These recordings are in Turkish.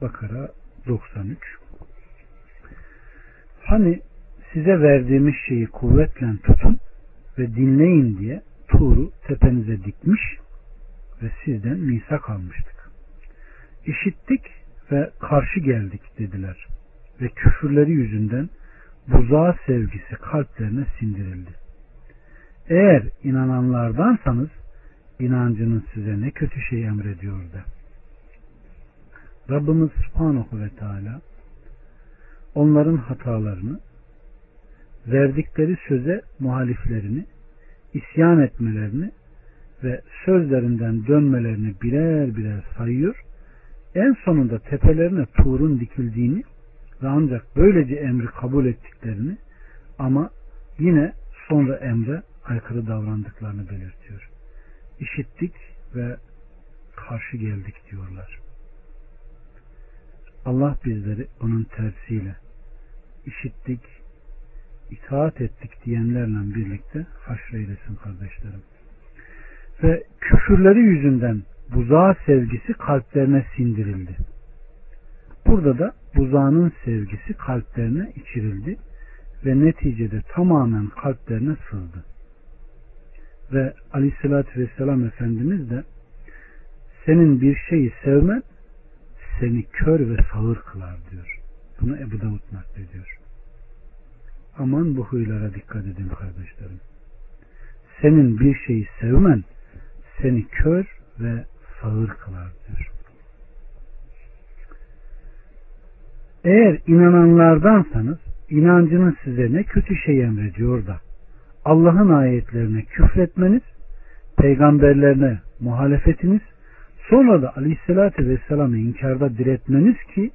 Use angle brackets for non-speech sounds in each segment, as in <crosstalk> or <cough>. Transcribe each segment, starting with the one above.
Bakara 93 Hani size verdiğimiz şeyi kuvvetle tutun ve dinleyin diye Tuğru tepenize dikmiş ve sizden misak almıştık. İşittik ve karşı geldik dediler ve küfürleri yüzünden buzağa sevgisi kalplerine sindirildi. Eğer inananlardansanız inancınız size ne kötü şey emrediyor da. Rabbimiz Subhanahu ve Teala onların hatalarını verdikleri söze muhaliflerini isyan etmelerini ve sözlerinden dönmelerini birer birer sayıyor. En sonunda tepelerine tuğrun dikildiğini ve ancak böylece emri kabul ettiklerini ama yine sonra emre aykırı davrandıklarını belirtiyor. İşittik ve karşı geldik diyorlar. Allah bizleri onun tersiyle işittik, itaat ettik diyenlerle birlikte haşreylesin kardeşlerim. Ve küfürleri yüzünden buzağa sevgisi kalplerine sindirildi. Burada da buzağının sevgisi kalplerine içirildi ve neticede tamamen kalplerine sızdı. Ve aleyhissalatü vesselam Efendimiz de senin bir şeyi sevmen seni kör ve sağır kılar diyor. Bunu Ebu Davud naklediyor. Aman bu huylara dikkat edin kardeşlerim. Senin bir şeyi sevmen seni kör ve sağır kılar diyor. Eğer inananlardansanız inancınız size ne kötü şey emrediyor da Allah'ın ayetlerine küfretmeniz, peygamberlerine muhalefetiniz, sonra da aleyhissalatü vesselam'ı inkarda diretmeniz ki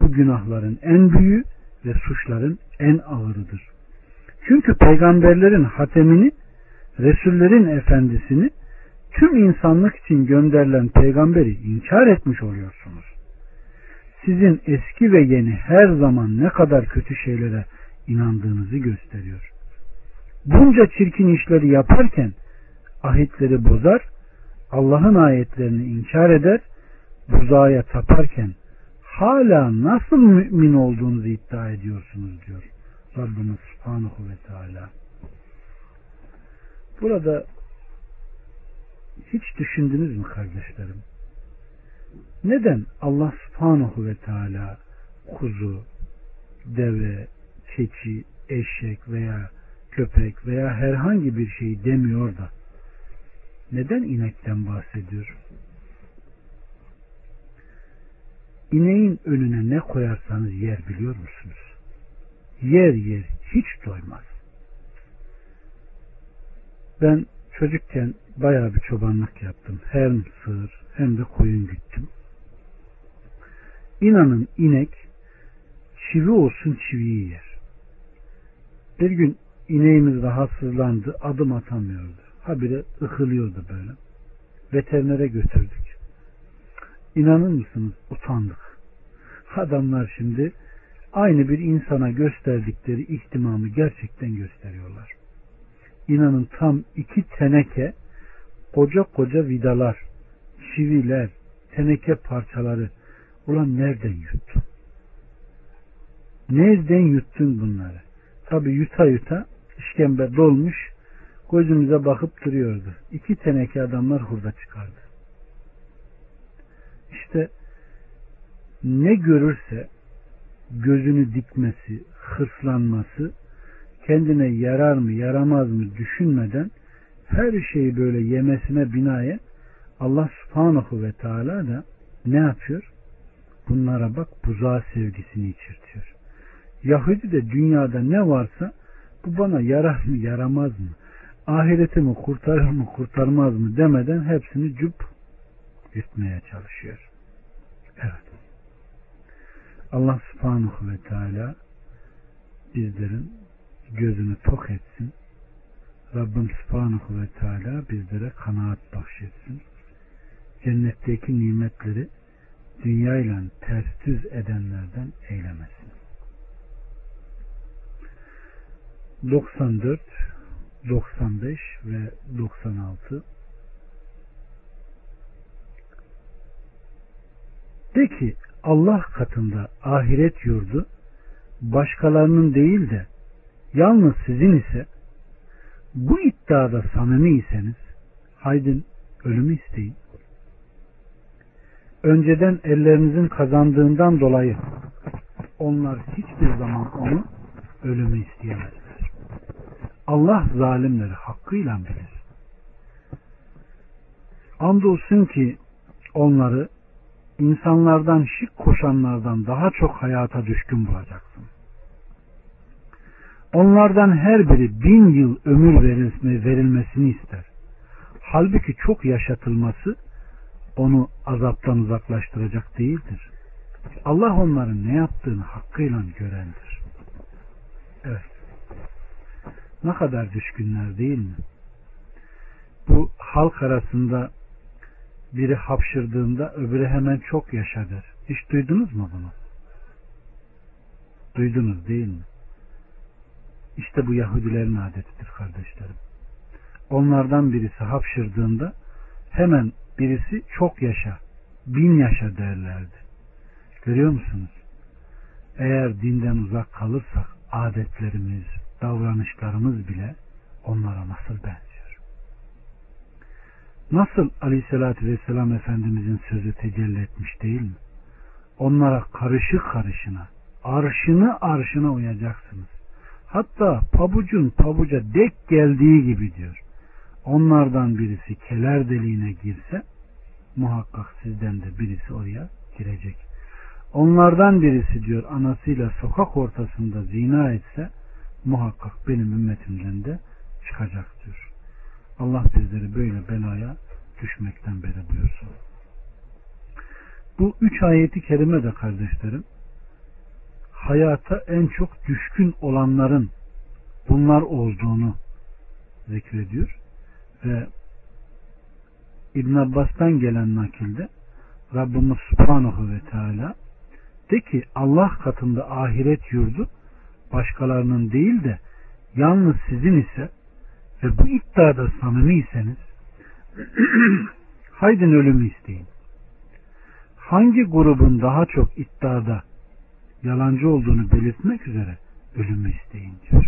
bu günahların en büyüğü ve suçların en ağırıdır. Çünkü peygamberlerin hatemini, Resullerin efendisini, tüm insanlık için gönderilen peygamberi inkar etmiş oluyorsunuz. Sizin eski ve yeni her zaman ne kadar kötü şeylere inandığınızı gösteriyor. Bunca çirkin işleri yaparken ahitleri bozar, Allah'ın ayetlerini inkar eder, buzağa taparken hala nasıl mümin olduğunuzu iddia ediyorsunuz diyor Rabbimiz Subhanahu ve Teala. Burada hiç düşündünüz mü kardeşlerim? Neden Allah Subhanahu ve Teala kuzu, deve, keçi, eşek veya köpek veya herhangi bir şey demiyor da neden inekten bahsediyor? İneğin önüne ne koyarsanız yer biliyor musunuz? Yer yer hiç doymaz. Ben çocukken bayağı bir çobanlık yaptım. Hem sığır hem de koyun güttüm. İnanın inek çivi olsun çiviyi yer. Bir gün ineğimiz rahatsızlandı, adım atamıyordu. Habire ıkılıyordu böyle. Veterinere götürdük. İnanır mısınız? Utandık. Adamlar şimdi aynı bir insana gösterdikleri ihtimamı gerçekten gösteriyorlar. İnanın tam iki teneke koca koca vidalar, çiviler, teneke parçaları ulan nereden yuttun? Nereden yuttun bunları? Tabi yuta yuta işkembe dolmuş gözümüze bakıp duruyordu. İki teneke adamlar hurda çıkardı. İşte ne görürse gözünü dikmesi, hırslanması, kendine yarar mı yaramaz mı düşünmeden her şeyi böyle yemesine binaen Allah subhanahu ve teala da ne yapıyor? Bunlara bak buzağı sevgisini içirtiyor. Yahudi de dünyada ne varsa bu bana yarar mı yaramaz mı? Ahiretimi kurtarır mı kurtarmaz mı demeden hepsini cüp yutmaya çalışıyor. Evet. Allah subhanahu ve teala bizlerin gözünü tok etsin. Rabbim subhanahu ve teala bizlere kanaat bahşetsin. Cennetteki nimetleri dünyayla ters düz edenlerden eylemesin. 94 95 ve 96 De ki Allah katında ahiret yurdu başkalarının değil de yalnız sizin ise bu iddiada samimiyseniz haydin ölümü isteyin. Önceden ellerinizin kazandığından dolayı onlar hiçbir zaman onu ölümü isteyemezler. Allah zalimleri hakkıyla bilir. Andolsun ki onları insanlardan şirk koşanlardan daha çok hayata düşkün bulacaksın. Onlardan her biri bin yıl ömür verilmesini ister. Halbuki çok yaşatılması onu azaptan uzaklaştıracak değildir. Allah onların ne yaptığını hakkıyla görendir. Evet. Ne kadar düşkünler değil mi? Bu halk arasında biri hapşırdığında öbürü hemen çok yaşa der. Hiç duydunuz mu bunu? Duydunuz değil mi? İşte bu Yahudilerin adetidir kardeşlerim. Onlardan birisi hapşırdığında hemen birisi çok yaşa, bin yaşa derlerdi. Görüyor musunuz? Eğer dinden uzak kalırsak adetlerimiz, davranışlarımız bile onlara nasıl benziyor? Nasıl Aleyhisselatü Vesselam Efendimizin sözü tecelli etmiş değil mi? Onlara karışık karışına, arşını arşına uyacaksınız. Hatta pabucun pabuca dek geldiği gibi diyor. Onlardan birisi keler deliğine girse muhakkak sizden de birisi oraya girecek. Onlardan birisi diyor anasıyla sokak ortasında zina etse muhakkak benim ümmetimden de çıkacak diyor. Allah bizleri böyle belaya düşmekten beri buyursun. Bu üç ayeti kerime de kardeşlerim hayata en çok düşkün olanların bunlar olduğunu zikrediyor ve İbn Abbas'tan gelen nakilde Rabbimiz Subhanahu ve Teala de ki Allah katında ahiret yurdu başkalarının değil de yalnız sizin ise ve bu iddiada samimiyseniz <clears throat> haydin ölümü isteyin. Hangi grubun daha çok iddiada yalancı olduğunu belirtmek üzere ölümü isteyin diyor.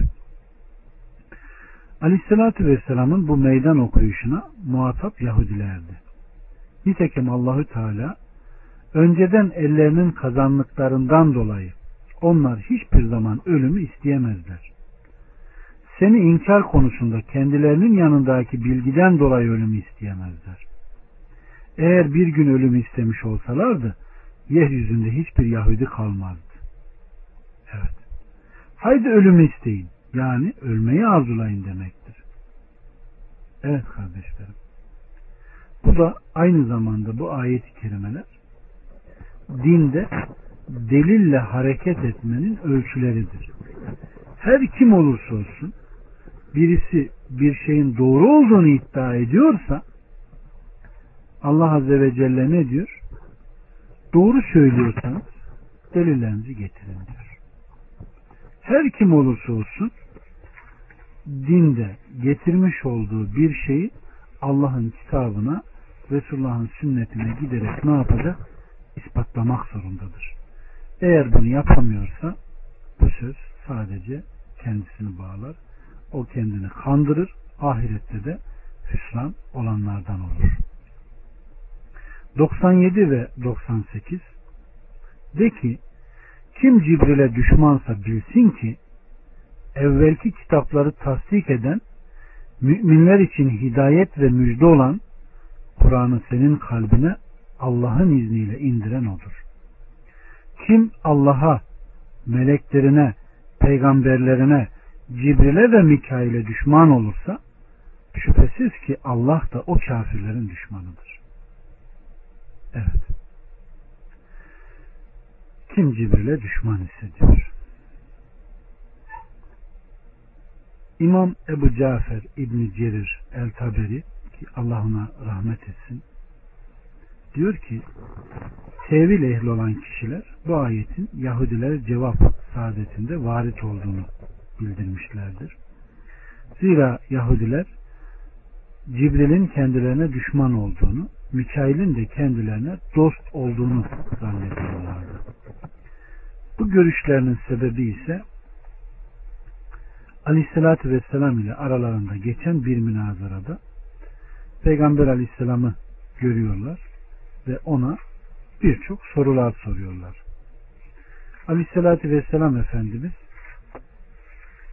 Aleyhissalatü Vesselam'ın bu meydan okuyuşuna muhatap Yahudilerdi. Nitekim Allahü Teala önceden ellerinin kazanlıklarından dolayı onlar hiçbir zaman ölümü isteyemezler. Seni inkar konusunda kendilerinin yanındaki bilgiden dolayı ölümü isteyemezler. Eğer bir gün ölümü istemiş olsalardı yeryüzünde hiçbir Yahudi kalmazdı. Evet. Haydi ölümü isteyin. Yani ölmeyi arzulayın demektir. Evet kardeşlerim. Bu da aynı zamanda bu ayet-i kerimeler dinde delille hareket etmenin ölçüleridir. Her kim olursa olsun birisi bir şeyin doğru olduğunu iddia ediyorsa Allah Azze ve Celle ne diyor? Doğru söylüyorsanız delillerinizi getirin diyor. Her kim olursa olsun dinde getirmiş olduğu bir şeyi Allah'ın kitabına Resulullah'ın sünnetine giderek ne yapacak? ispatlamak zorundadır. Eğer bunu yapamıyorsa bu söz sadece kendisini bağlar. O kendini kandırır. Ahirette de hüsran olanlardan olur. 97 ve 98 De ki kim Cibril'e düşmansa bilsin ki evvelki kitapları tasdik eden müminler için hidayet ve müjde olan Kur'an'ı senin kalbine Allah'ın izniyle indiren odur. Kim Allah'a, meleklerine, peygamberlerine, Cibril'e ve Mikail'e düşman olursa şüphesiz ki Allah da o kafirlerin düşmanıdır. Evet. Kim Cibril'e düşman hissediyor? İmam Ebu Cafer İbni Cerir El Taberi ki Allah ona rahmet etsin diyor ki tevil ehli olan kişiler bu ayetin Yahudilere cevap saadetinde varit olduğunu bildirmişlerdir. Zira Yahudiler Cibril'in kendilerine düşman olduğunu, Mikail'in de kendilerine dost olduğunu zannediyorlardı. görüşlerinin sebebi ise Aleyhisselatü Vesselam ile aralarında geçen bir münazarada Peygamber Aleyhisselam'ı görüyorlar ve ona birçok sorular soruyorlar. Aleyhisselatü Vesselam Efendimiz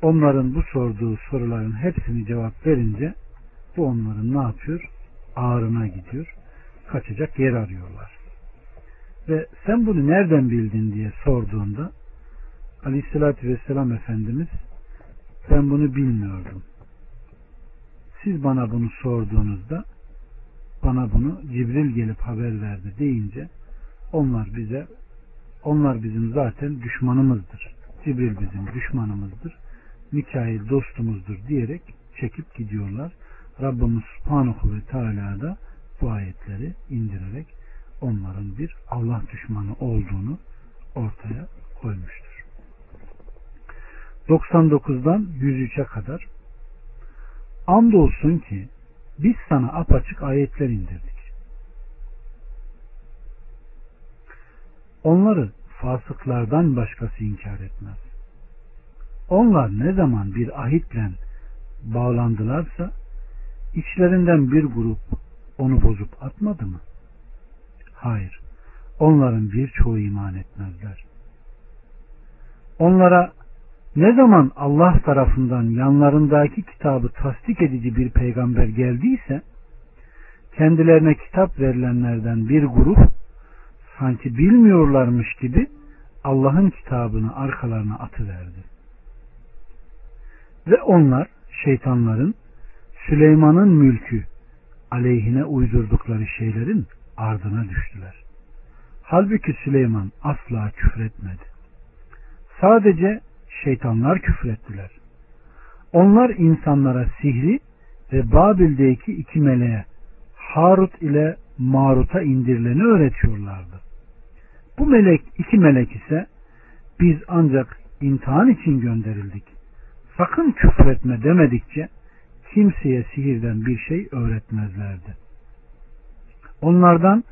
onların bu sorduğu soruların hepsini cevap verince bu onların ne yapıyor? Ağrına gidiyor. Kaçacak yer arıyorlar. Ve sen bunu nereden bildin diye sorduğunda Aleyhisselatü Vesselam Efendimiz ben bunu bilmiyordum. Siz bana bunu sorduğunuzda bana bunu Cibril gelip haber verdi deyince onlar bize onlar bizim zaten düşmanımızdır. Cibril bizim düşmanımızdır. Mikail dostumuzdur diyerek çekip gidiyorlar. Rabbimiz Subhanahu ve Teala da bu ayetleri indirerek onların bir Allah düşmanı olduğunu ortaya koymuştur. 99'dan 103'e kadar andolsun ki biz sana apaçık ayetler indirdik. Onları fasıklardan başkası inkar etmez. Onlar ne zaman bir ahitle bağlandılarsa içlerinden bir grup onu bozup atmadı mı? Hayır. Onların birçoğu iman etmezler. Onlara ne zaman Allah tarafından yanlarındaki kitabı tasdik edici bir peygamber geldiyse kendilerine kitap verilenlerden bir grup sanki bilmiyorlarmış gibi Allah'ın kitabını arkalarına atıverdi. Ve onlar şeytanların Süleyman'ın mülkü aleyhine uydurdukları şeylerin ardına düştüler. Halbuki Süleyman asla küfretmedi. Sadece şeytanlar küfrettiler. Onlar insanlara sihri ve Babil'deki iki meleğe Harut ile Marut'a indirileni öğretiyorlardı. Bu melek, iki melek ise biz ancak imtihan için gönderildik. Sakın küfretme demedikçe kimseye sihirden bir şey öğretmezlerdi. Onlardan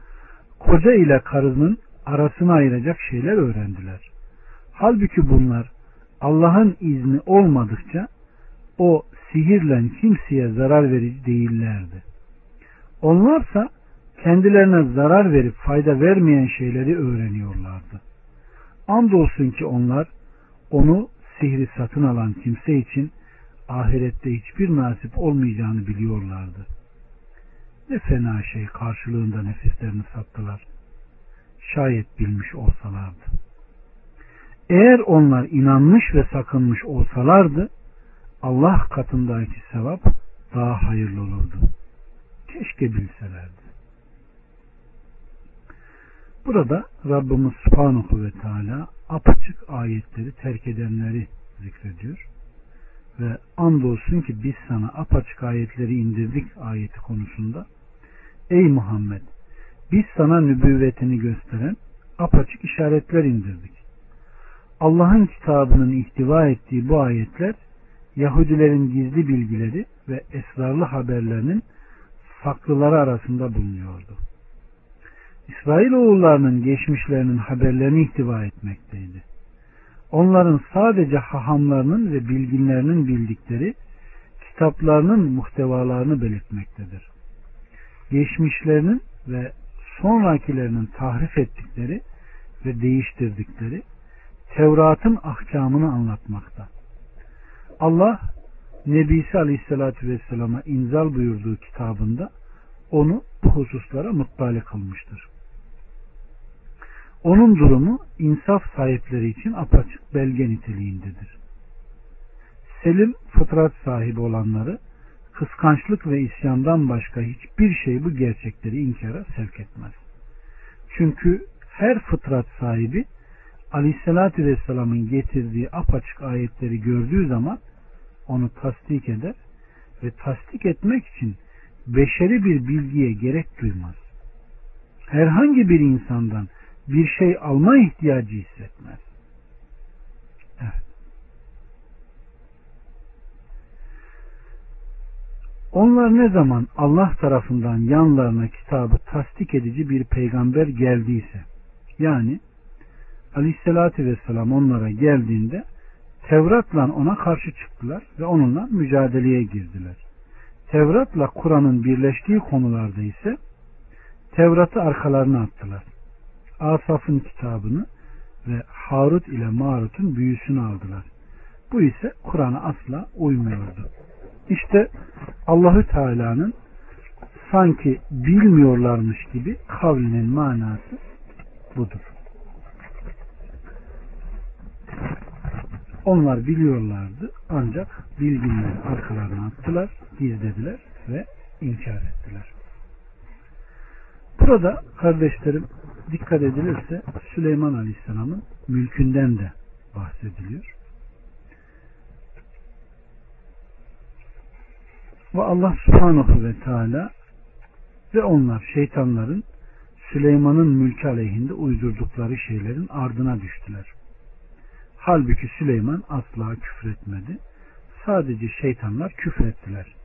koca ile karının arasını ayıracak şeyler öğrendiler. Halbuki bunlar Allah'ın izni olmadıkça o sihirle kimseye zarar verici değillerdi. Onlarsa kendilerine zarar verip fayda vermeyen şeyleri öğreniyorlardı. Andolsun ki onlar onu sihri satın alan kimse için ahirette hiçbir nasip olmayacağını biliyorlardı. Ne fena şey karşılığında nefislerini sattılar. Şayet bilmiş olsalardı. Eğer onlar inanmış ve sakınmış olsalardı Allah katındaki sevap daha hayırlı olurdu. Keşke bilselerdi. Burada Rabbimiz Subhanahu ve Teala apaçık ayetleri terk edenleri zikrediyor. Ve andolsun ki biz sana apaçık ayetleri indirdik ayeti konusunda. Ey Muhammed biz sana nübüvvetini gösteren apaçık işaretler indirdik. Allah'ın kitabının ihtiva ettiği bu ayetler Yahudilerin gizli bilgileri ve esrarlı haberlerinin saklıları arasında bulunuyordu. İsrail oğullarının geçmişlerinin haberlerini ihtiva etmekteydi. Onların sadece hahamlarının ve bilginlerinin bildikleri kitaplarının muhtevalarını belirtmektedir. Geçmişlerinin ve sonrakilerinin tahrif ettikleri ve değiştirdikleri Tevrat'ın ahkamını anlatmakta. Allah Nebisi Aleyhisselatü Vesselam'a inzal buyurduğu kitabında onu bu hususlara muttali kılmıştır. Onun durumu insaf sahipleri için apaçık belge niteliğindedir. Selim fıtrat sahibi olanları kıskançlık ve isyandan başka hiçbir şey bu gerçekleri inkara sevk etmez. Çünkü her fıtrat sahibi Aleyhisselatü Vesselam'ın getirdiği apaçık ayetleri gördüğü zaman onu tasdik eder ve tasdik etmek için beşeri bir bilgiye gerek duymaz. Herhangi bir insandan bir şey alma ihtiyacı hissetmez. Onlar ne zaman Allah tarafından yanlarına kitabı tasdik edici bir peygamber geldiyse yani Aleyhisselatü Vesselam onlara geldiğinde Tevrat'la ona karşı çıktılar ve onunla mücadeleye girdiler. Tevrat'la Kur'an'ın birleştiği konularda ise Tevrat'ı arkalarına attılar. Asaf'ın kitabını ve Harut ile Marut'un büyüsünü aldılar. Bu ise Kur'an'a asla uymuyordu. İşte Allahü Teala'nın sanki bilmiyorlarmış gibi kavlinin manası budur. Onlar biliyorlardı ancak bilginleri arkalarına attılar, gizlediler ve inkar ettiler. Burada kardeşlerim dikkat edilirse Süleyman Aleyhisselam'ın mülkünden de bahsediliyor. Ve Allah Subhanahu ve Teala ve onlar şeytanların Süleyman'ın mülkü aleyhinde uydurdukları şeylerin ardına düştüler. Halbuki Süleyman asla küfretmedi. Sadece şeytanlar küfrettiler.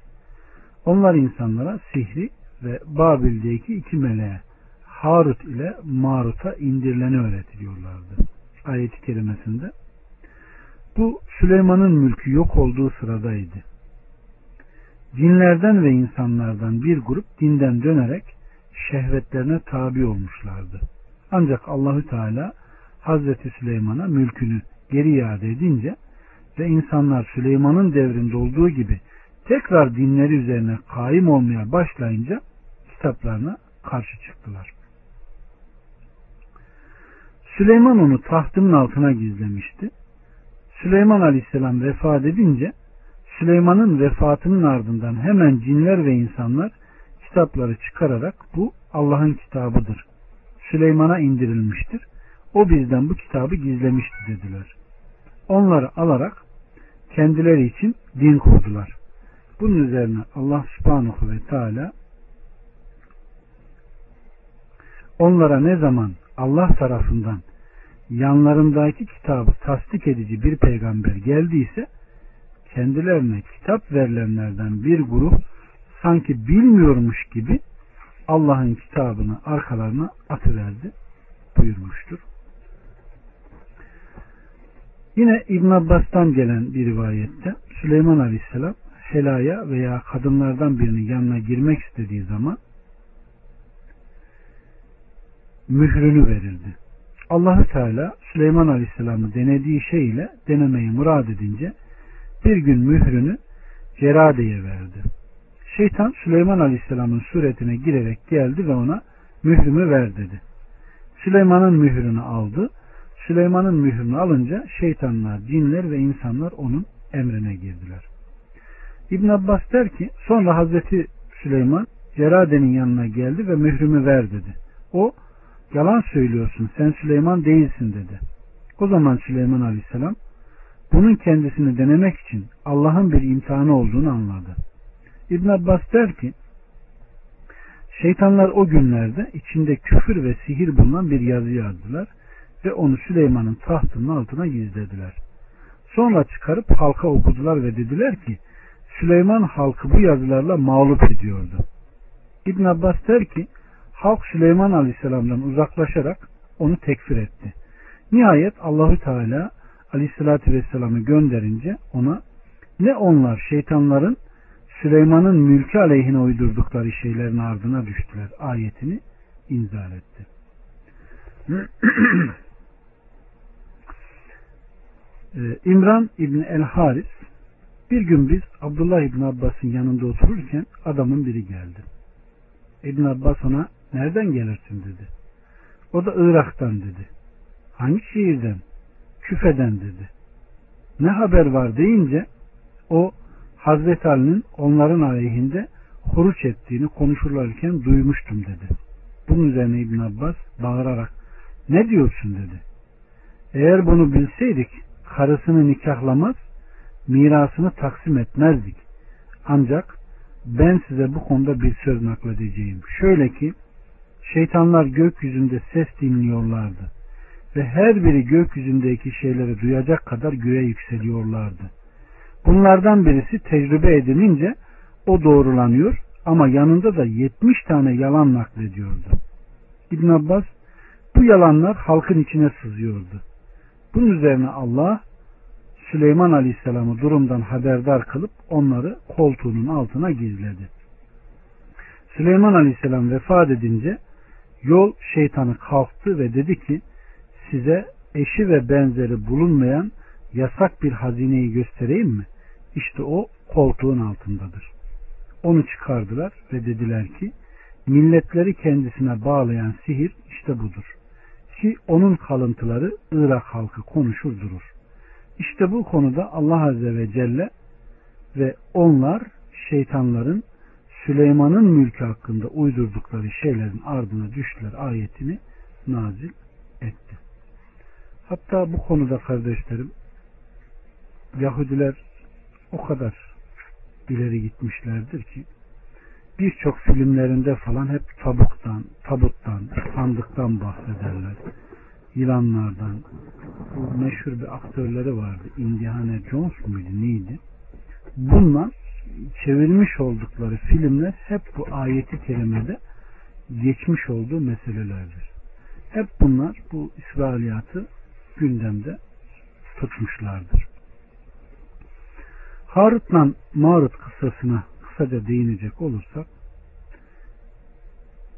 Onlar insanlara sihri ve Babil'deki iki meleğe Harut ile Marut'a indirileni öğretiliyorlardı. Ayet-i kerimesinde bu Süleyman'ın mülkü yok olduğu sıradaydı. Cinlerden ve insanlardan bir grup dinden dönerek şehvetlerine tabi olmuşlardı. Ancak Allahü Teala Hazreti Süleyman'a mülkünü geri iade edince ve insanlar Süleyman'ın devrinde olduğu gibi tekrar dinleri üzerine kaim olmaya başlayınca kitaplarına karşı çıktılar. Süleyman onu tahtının altına gizlemişti. Süleyman Aleyhisselam vefat edince Süleyman'ın vefatının ardından hemen cinler ve insanlar kitapları çıkararak bu Allah'ın kitabıdır. Süleyman'a indirilmiştir. O bizden bu kitabı gizlemişti dediler. Onları alarak kendileri için din kurdular. Bunun üzerine Allah subhanahu ve teala onlara ne zaman Allah tarafından yanlarındaki kitabı tasdik edici bir peygamber geldiyse kendilerine kitap verilenlerden bir grup sanki bilmiyormuş gibi Allah'ın kitabını arkalarına atıverdi buyurmuştur. Yine İbn Abbas'tan gelen bir rivayette Süleyman Aleyhisselam helaya veya kadınlardan birinin yanına girmek istediği zaman mührünü verildi. Allahü Teala Süleyman Aleyhisselam'ı denediği şey ile denemeyi murad edince bir gün mührünü Cerade'ye verdi. Şeytan Süleyman Aleyhisselam'ın suretine girerek geldi ve ona mührümü ver dedi. Süleyman'ın mührünü aldı. Süleyman'ın mührünü alınca şeytanlar, cinler ve insanlar onun emrine girdiler. İbn Abbas der ki sonra Hazreti Süleyman Cerade'nin yanına geldi ve mührümü ver dedi. O yalan söylüyorsun sen Süleyman değilsin dedi. O zaman Süleyman Aleyhisselam bunun kendisini denemek için Allah'ın bir imtihanı olduğunu anladı. İbn Abbas der ki şeytanlar o günlerde içinde küfür ve sihir bulunan bir yazı yazdılar ve onu Süleyman'ın tahtının altına gizlediler. Sonra çıkarıp halka okudular ve dediler ki Süleyman halkı bu yazılarla mağlup ediyordu. İbn Abbas der ki halk Süleyman Aleyhisselam'dan uzaklaşarak onu tekfir etti. Nihayet Allahü Teala Aleyhisselatü Vesselam'ı gönderince ona ne onlar şeytanların Süleyman'ın mülkü aleyhine uydurdukları şeylerin ardına düştüler ayetini inzal etti. <clears throat> Ee, İmran İbni El Haris bir gün biz Abdullah İbni Abbas'ın yanında otururken adamın biri geldi. İbn Abbas ona nereden gelirsin dedi. O da Irak'tan dedi. Hangi şehirden? Küfeden dedi. Ne haber var deyince o Hazreti Ali'nin onların aleyhinde huruç ettiğini konuşurlarken duymuştum dedi. Bunun üzerine İbn Abbas bağırarak ne diyorsun dedi. Eğer bunu bilseydik karısını nikahlamaz mirasını taksim etmezdik. Ancak ben size bu konuda bir söz nakledeceğim. Şöyle ki şeytanlar gökyüzünde ses dinliyorlardı ve her biri gökyüzündeki şeyleri duyacak kadar göğe yükseliyorlardı. Bunlardan birisi tecrübe edilince o doğrulanıyor ama yanında da 70 tane yalan naklediyordu. İbn Abbas Bu yalanlar halkın içine sızıyordu. Bunun üzerine Allah Süleyman Aleyhisselam'ı durumdan haberdar kılıp onları koltuğunun altına gizledi. Süleyman Aleyhisselam vefat edince yol şeytanı kalktı ve dedi ki size eşi ve benzeri bulunmayan yasak bir hazineyi göstereyim mi? İşte o koltuğun altındadır. Onu çıkardılar ve dediler ki milletleri kendisine bağlayan sihir işte budur. Ki onun kalıntıları Irak halkı konuşur durur. İşte bu konuda Allah Azze ve Celle ve onlar şeytanların Süleyman'ın mülkü hakkında uydurdukları şeylerin ardına düştüler ayetini nazil etti. Hatta bu konuda kardeşlerim Yahudiler o kadar ileri gitmişlerdir ki birçok filmlerinde falan hep tabuktan, tabuttan, sandıktan bahsederler. Yılanlardan. Bu meşhur bir aktörleri vardı. Indiana Jones muydu neydi? Bunlar çevirmiş oldukları filmler hep bu ayeti kerimede geçmiş olduğu meselelerdir. Hep bunlar bu İsrailiyatı gündemde tutmuşlardır. Harut'la Marut kıssasına kısaca değinecek olursak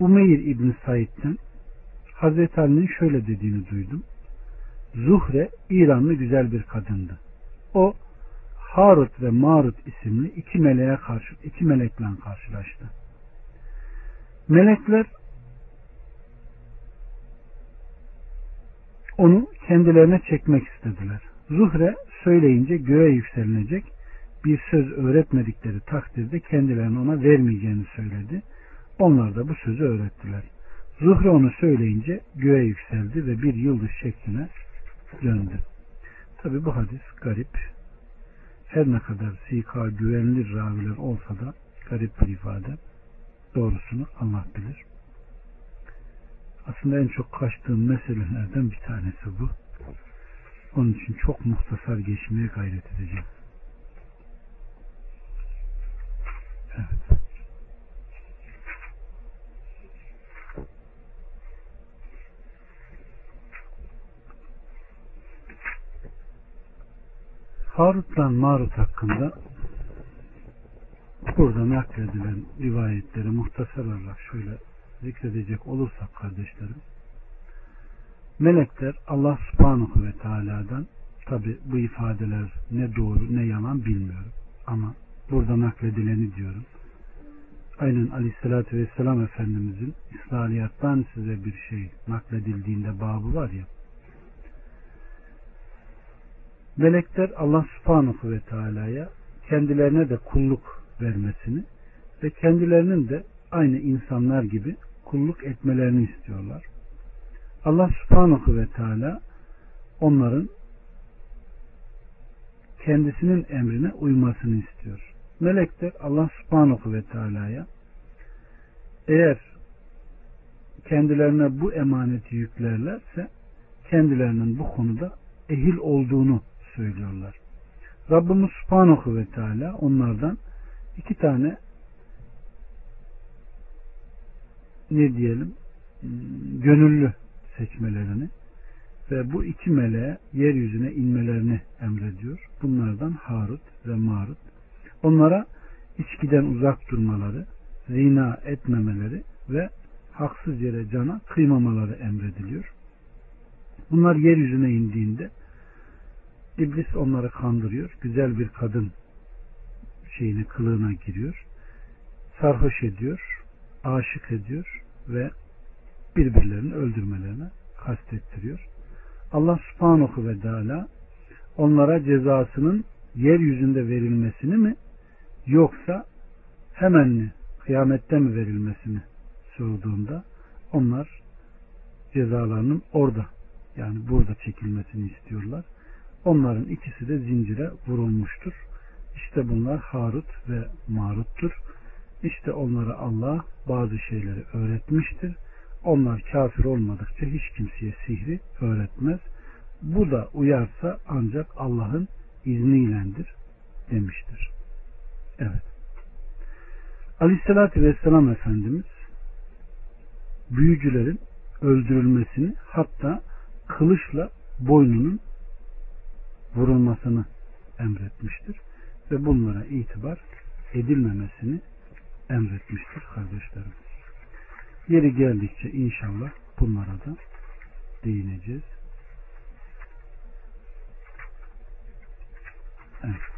Umeyr İbni Said'den Hazreti Ali'nin şöyle dediğini duydum. Zuhre İranlı güzel bir kadındı. O Harut ve Marut isimli iki meleğe karşı iki melekle karşılaştı. Melekler onu kendilerine çekmek istediler. Zuhre söyleyince göğe yükselinecek bir söz öğretmedikleri takdirde kendilerini ona vermeyeceğini söyledi. Onlar da bu sözü öğrettiler. Zuhre onu söyleyince göğe yükseldi ve bir yıldız şekline döndü. Tabi bu hadis garip. Her ne kadar sika güvenilir raviler olsa da garip bir ifade. Doğrusunu Allah bilir. Aslında en çok kaçtığım meselelerden bir tanesi bu. Onun için çok muhtasar geçmeye gayret edeceğim. Evet. Harut'la Marut hakkında burada nakledilen rivayetleri muhtasar olarak şöyle zikredecek olursak kardeşlerim melekler Allah subhanahu ve teala'dan tabi bu ifadeler ne doğru ne yalan bilmiyorum ama burada nakledileni diyorum. Aynen aleyhissalatü vesselam efendimizin İsrailiyattan size bir şey nakledildiğinde babı var ya melekler Allah subhanahu ve teala'ya kendilerine de kulluk vermesini ve kendilerinin de aynı insanlar gibi kulluk etmelerini istiyorlar. Allah subhanahu ve teala onların kendisinin emrine uymasını istiyor. Melekler Allah subhanahu ve teala'ya eğer kendilerine bu emaneti yüklerlerse kendilerinin bu konuda ehil olduğunu söylüyorlar. Rabbimiz Subhanahu ve Teala onlardan iki tane ne diyelim gönüllü seçmelerini ve bu iki meleğe yeryüzüne inmelerini emrediyor. Bunlardan Harut ve Marut. Onlara içkiden uzak durmaları, zina etmemeleri ve haksız yere cana kıymamaları emrediliyor. Bunlar yeryüzüne indiğinde İblis onları kandırıyor. Güzel bir kadın şeyini kılığına giriyor. Sarhoş ediyor. Aşık ediyor ve birbirlerini öldürmelerine kastettiriyor. Allah subhanahu ve teala onlara cezasının yeryüzünde verilmesini mi yoksa hemen mi kıyamette mi verilmesini sorduğunda onlar cezalarının orada yani burada çekilmesini istiyorlar. Onların ikisi de zincire vurulmuştur. İşte bunlar Harut ve Marut'tur. İşte onlara Allah bazı şeyleri öğretmiştir. Onlar kafir olmadıkça hiç kimseye sihri öğretmez. Bu da uyarsa ancak Allah'ın izniylendir demiştir. Evet. Aleyhissalatü Vesselam Efendimiz büyücülerin öldürülmesini hatta kılıçla boynunun vurulmasını emretmiştir. Ve bunlara itibar edilmemesini emretmiştir kardeşlerim. Yeri geldikçe inşallah bunlara da değineceğiz. Evet.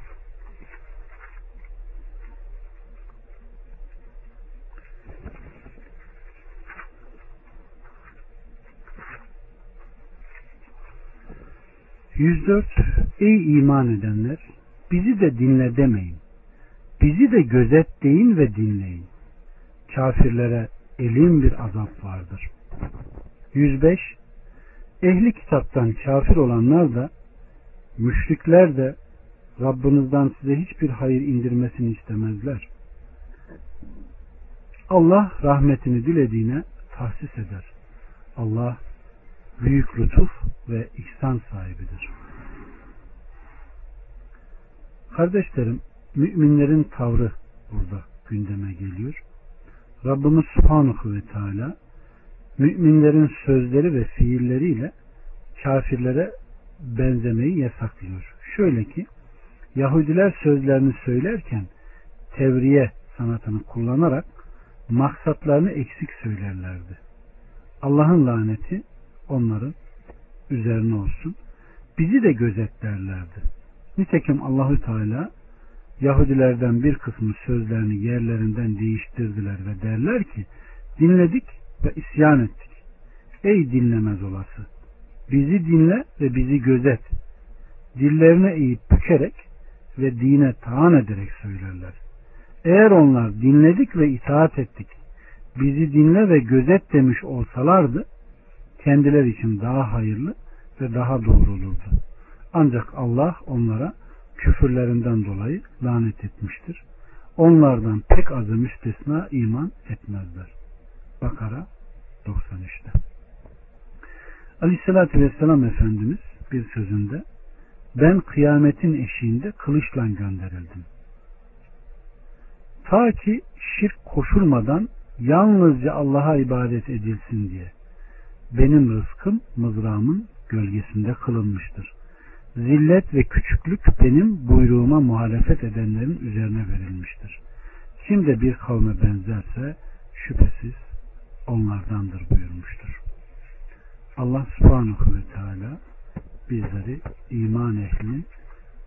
Yüz dört Ey iman edenler bizi de dinle demeyin. Bizi de gözet deyin ve dinleyin. Kafirlere elin bir azap vardır. 105 Ehli kitaptan kafir olanlar da müşrikler de Rabbinizden size hiçbir hayır indirmesini istemezler. Allah rahmetini dilediğine tahsis eder. Allah büyük lütuf ve ihsan sahibidir. Kardeşlerim, müminlerin tavrı burada gündeme geliyor. Rabbimiz Subhanahu ve Teala müminlerin sözleri ve fiilleriyle kafirlere benzemeyi yasaklıyor. Şöyle ki Yahudiler sözlerini söylerken tevriye sanatını kullanarak maksatlarını eksik söylerlerdi. Allah'ın laneti onların üzerine olsun. Bizi de gözetlerlerdi. Nitekim Allahü Teala Yahudilerden bir kısmı sözlerini yerlerinden değiştirdiler ve derler ki dinledik ve isyan ettik. Ey dinlemez olası! Bizi dinle ve bizi gözet. Dillerine eğip bükerek ve dine taan ederek söylerler. Eğer onlar dinledik ve itaat ettik, bizi dinle ve gözet demiş olsalardı, kendiler için daha hayırlı ve daha doğru olurdu. Ancak Allah onlara küfürlerinden dolayı lanet etmiştir. Onlardan pek azı müstesna iman etmezler. Bakara 93'te. Aleyhissalatü Vesselam Efendimiz bir sözünde ben kıyametin eşiğinde kılıçla gönderildim. Ta ki şirk koşulmadan yalnızca Allah'a ibadet edilsin diye. Benim rızkım mızrağımın gölgesinde kılınmıştır. Zillet ve küçüklük benim buyruğuma muhalefet edenlerin üzerine verilmiştir. Kim de bir kavme benzerse şüphesiz onlardandır buyurmuştur. Allah subhanahu ve teala bizleri iman ehlinin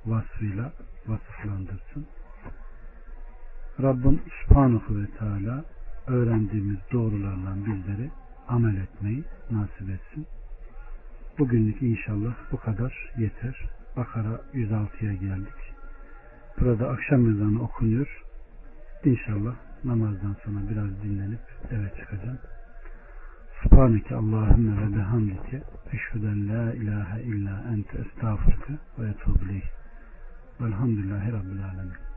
vasfıyla vasıflandırsın. Rabbim subhanahu ve teala öğrendiğimiz doğrularla bizleri amel etmeyi nasip etsin. Bugünlük inşallah bu kadar yeter. Bakara 106'ya geldik. Burada akşam ezanı okunuyor. İnşallah namazdan sonra biraz dinlenip eve çıkacağım. Subhaneke Allahümme ve bihamdike eşheden la ilahe illa ente estağfurke ve etubuleyh. Velhamdülillahi Rabbil Alemin.